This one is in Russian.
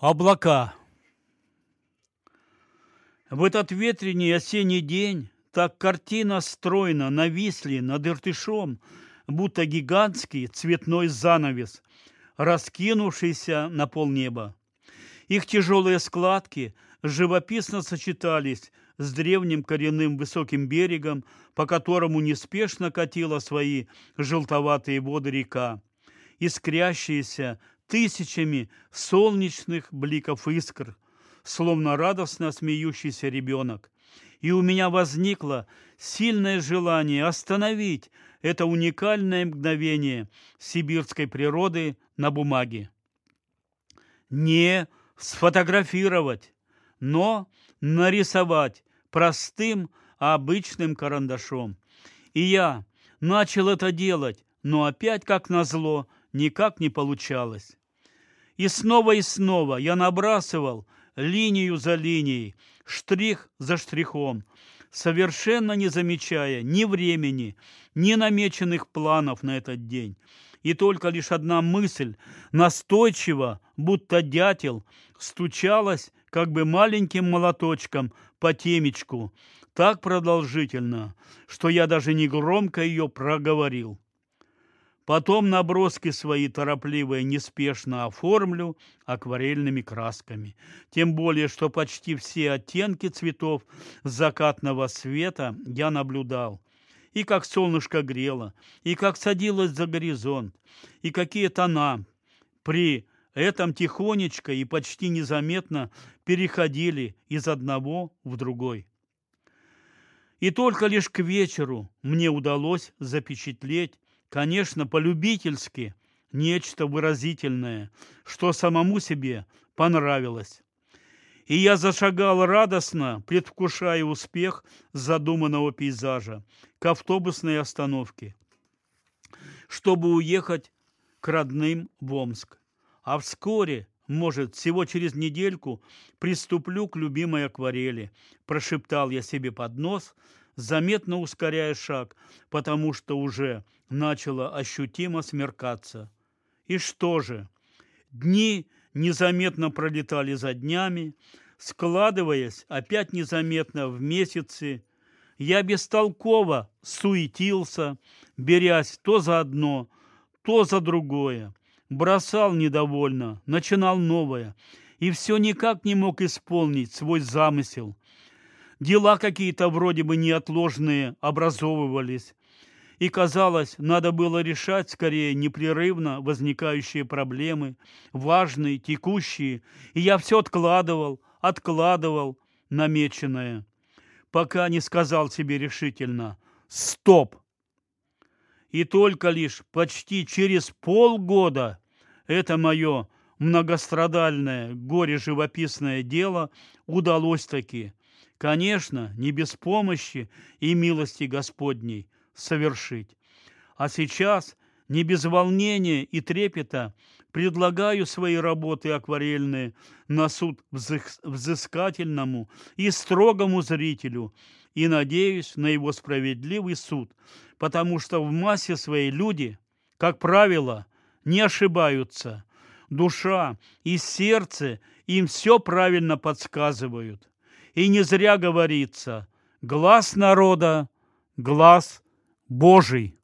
Облака. В этот ветреный осенний день так картина стройно нависли над Иртышом, будто гигантский цветной занавес, раскинувшийся на полнеба. Их тяжелые складки живописно сочетались с древним коренным высоким берегом, по которому неспешно катила свои желтоватые воды река, искрящиеся тысячами солнечных бликов искр, словно радостно смеющийся ребенок. И у меня возникло сильное желание остановить это уникальное мгновение сибирской природы на бумаге. Не сфотографировать, но нарисовать простым, обычным карандашом. И я начал это делать, но опять, как назло, никак не получалось. И снова и снова я набрасывал линию за линией, штрих за штрихом, совершенно не замечая ни времени, ни намеченных планов на этот день. И только лишь одна мысль, настойчиво, будто дятел, стучалась как бы маленьким молоточком по темечку, так продолжительно, что я даже негромко ее проговорил. Потом наброски свои торопливые неспешно оформлю акварельными красками. Тем более, что почти все оттенки цветов закатного света я наблюдал. И как солнышко грело, и как садилось за горизонт, и какие тона при этом тихонечко и почти незаметно переходили из одного в другой. И только лишь к вечеру мне удалось запечатлеть конечно, полюбительски, нечто выразительное, что самому себе понравилось. И я зашагал радостно, предвкушая успех задуманного пейзажа, к автобусной остановке, чтобы уехать к родным в Омск. А вскоре, может, всего через недельку, приступлю к любимой акварели, прошептал я себе под нос, заметно ускоряя шаг, потому что уже начало ощутимо смеркаться. И что же? Дни незаметно пролетали за днями, складываясь опять незаметно в месяцы. Я бестолково суетился, берясь то за одно, то за другое. Бросал недовольно, начинал новое, и все никак не мог исполнить свой замысел – Дела какие-то вроде бы неотложные образовывались. И, казалось, надо было решать скорее непрерывно возникающие проблемы, важные, текущие. И я все откладывал, откладывал намеченное, пока не сказал себе решительно «Стоп!». И только лишь почти через полгода это мое многострадальное горе-живописное дело удалось таки конечно, не без помощи и милости Господней совершить. А сейчас, не без волнения и трепета, предлагаю свои работы акварельные на суд взыскательному и строгому зрителю и надеюсь на его справедливый суд, потому что в массе своей люди, как правило, не ошибаются. Душа и сердце им все правильно подсказывают. И не зря говорится, глаз народа, глаз Божий.